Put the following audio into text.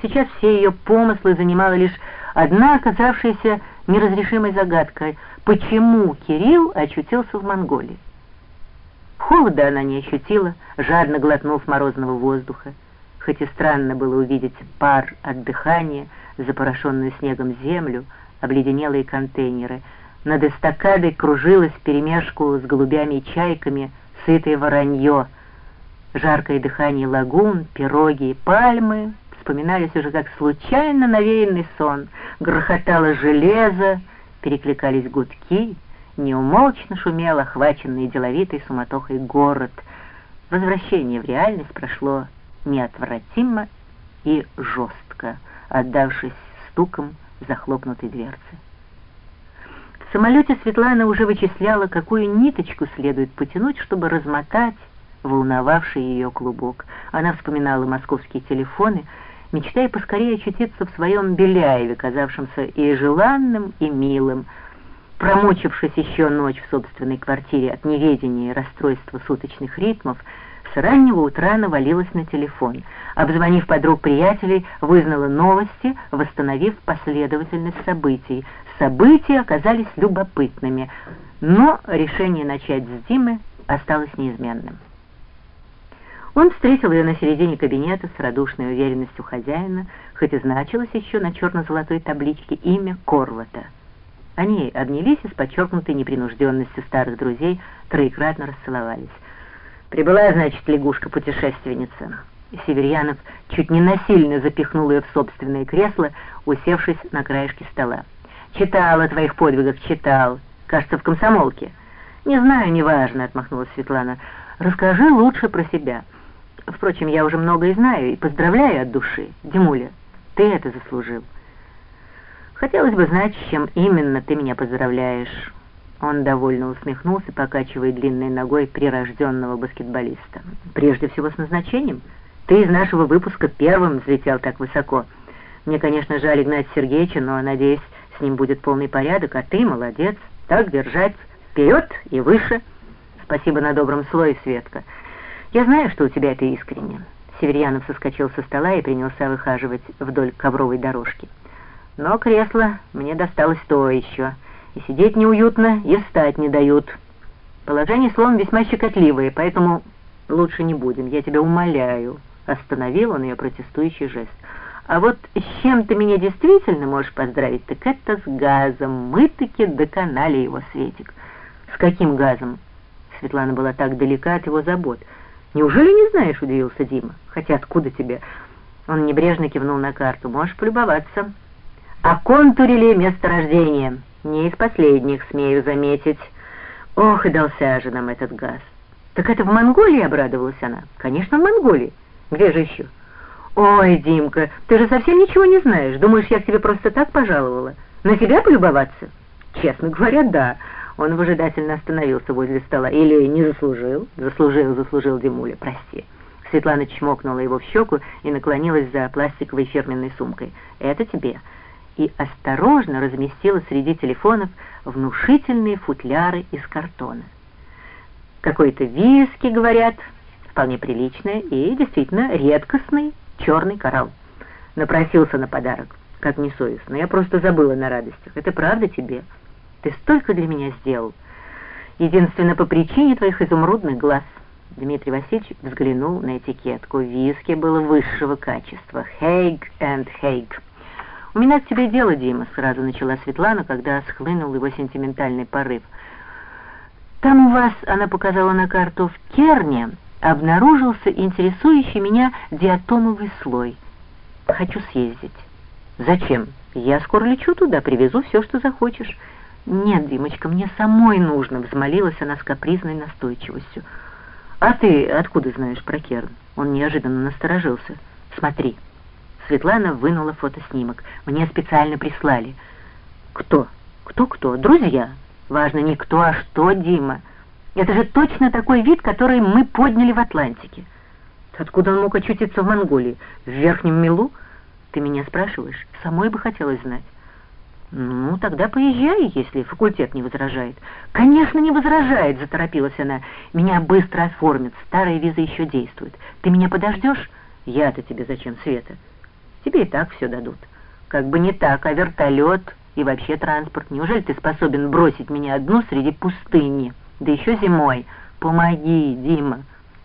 Сейчас все ее помыслы занимала лишь одна оказавшаяся неразрешимой загадкой. Почему Кирилл очутился в Монголии? Холода она не ощутила, жадно глотнув морозного воздуха. Хоть и странно было увидеть пар от дыхания, запорошенную снегом землю, обледенелые контейнеры. Над эстакадой кружилось перемешку с голубями и чайками сытое воронье. Жаркое дыхание лагун, пироги и пальмы вспоминались уже как случайно навеянный сон. Грохотало железо, перекликались гудки, неумолчно шумел охваченный деловитой суматохой город. Возвращение в реальность прошло неотвратимо и жестко, отдавшись стуком захлопнутой дверцы. В самолете Светлана уже вычисляла, какую ниточку следует потянуть, чтобы размотать волновавший ее клубок. Она вспоминала московские телефоны, мечтая поскорее очутиться в своем Беляеве, казавшемся и желанным, и милым. Промучившись еще ночь в собственной квартире от неведения и расстройства суточных ритмов, с раннего утра навалилась на телефон. Обзвонив подруг-приятелей, вызнала новости, восстановив последовательность событий. События оказались любопытными, но решение начать с Димы осталось неизменным. Он встретил ее на середине кабинета с радушной уверенностью хозяина, хоть и значилось еще на черно-золотой табличке имя Корвата. Они обнялись и с подчеркнутой непринужденностью старых друзей троекратно расцеловались. Прибыла, значит, лягушка-путешественница. Северьянов чуть не насильно запихнул ее в собственное кресло, усевшись на краешке стола. «Читал о твоих подвигах, читал. Кажется, в комсомолке». «Не знаю, неважно», — отмахнулась Светлана. «Расскажи лучше про себя. Впрочем, я уже многое знаю и поздравляю от души. Димуля, ты это заслужил. Хотелось бы знать, чем именно ты меня поздравляешь». Он довольно усмехнулся, покачивая длинной ногой прирожденного баскетболиста. «Прежде всего с назначением. Ты из нашего выпуска первым взлетел так высоко. Мне, конечно, жаль Игнатия Сергеевича, но, надеюсь, с ним будет полный порядок, а ты молодец. Так держать. Вперед и выше. Спасибо на добром слое, Светка. Я знаю, что у тебя это искренне». Северьянов соскочил со стола и принялся выхаживать вдоль ковровой дорожки. «Но кресло мне досталось то еще» и сидеть неуютно, и встать не дают. Положение, словом, весьма щекотливое, поэтому лучше не будем, я тебя умоляю». Остановил он ее протестующий жест. «А вот с чем ты меня действительно можешь поздравить, так это с газом. Мы таки доконали его, Светик». «С каким газом?» Светлана была так далека от его забот. «Неужели не знаешь?» — удивился Дима. «Хотя откуда тебе?» Он небрежно кивнул на карту. «Можешь полюбоваться». «Оконтурили месторождение». Не из последних, смею заметить. Ох, и дался же нам этот газ. Так это в Монголии, обрадовалась она. Конечно, в Монголии. Где же еще? Ой, Димка, ты же совсем ничего не знаешь. Думаешь, я к тебе просто так пожаловала? На тебя полюбоваться? Честно говоря, да. Он выжидательно остановился возле стола. Или не заслужил? Заслужил, заслужил Димуля, прости. Светлана чмокнула его в щеку и наклонилась за пластиковой фирменной сумкой. «Это тебе» и осторожно разместила среди телефонов внушительные футляры из картона. Какой-то виски, говорят, вполне приличный и действительно редкостный черный коралл. Напросился на подарок, как несовестно. Я просто забыла на радостях. Это правда тебе? Ты столько для меня сделал. Единственно по причине твоих изумрудных глаз. Дмитрий Васильевич взглянул на этикетку. Виски было высшего качества. Хейг энд Хейг. «У меня к тебе дело, Дима», — сразу начала Светлана, когда схлынул его сентиментальный порыв. «Там у вас, — она показала на карту, — в Керне обнаружился интересующий меня диатомовый слой. Хочу съездить». «Зачем? Я скоро лечу туда, привезу все, что захочешь». «Нет, Димочка, мне самой нужно», — взмолилась она с капризной настойчивостью. «А ты откуда знаешь про Керн?» Он неожиданно насторожился. «Смотри». Светлана вынула фотоснимок. Мне специально прислали. Кто? Кто-кто? Друзья. Важно не кто, а что, Дима. Это же точно такой вид, который мы подняли в Атлантике. Откуда он мог очутиться в Монголии? В Верхнем Милу? Ты меня спрашиваешь? Самой бы хотелось знать. «Ну, тогда поезжай, если факультет не возражает». «Конечно, не возражает», — заторопилась она. «Меня быстро оформят, старая виза еще действует. Ты меня подождешь?» «Я-то тебе зачем, Света?» Тебе и так все дадут. Как бы не так, а вертолет и вообще транспорт. Неужели ты способен бросить меня одну среди пустыни? Да еще зимой. Помоги, Дима.